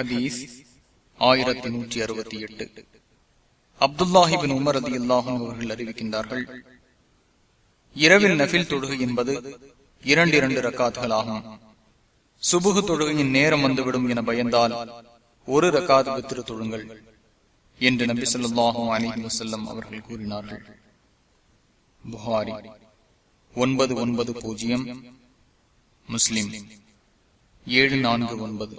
ஹதீஸ் ஆயிரத்தி நூற்றி அறுபத்தி எட்டு. அப்துல்லாஹிபின் உமர் அதி அல்லாஹும் அவர்கள் அறிவிக்கின்றார்கள் இரவில் நபில் தொழுகை என்பது இரண்டு இரண்டு ரக்காத்துகளாகும். சுபுகு தொழுகையின் நேரம் வந்துவிடும் என பயந்தால் ஒரு ரக்காத் வித்திரு தொழுங்கள் என்று நபி சொல்லாஹும் அலி வசல்லம் அவர்கள் கூறினார்கள். புகாரி ஒன்பது ஒன்பது பூஜ்ஜியம் முஸ்லிம் ஏழு நான்கு ஒன்பது.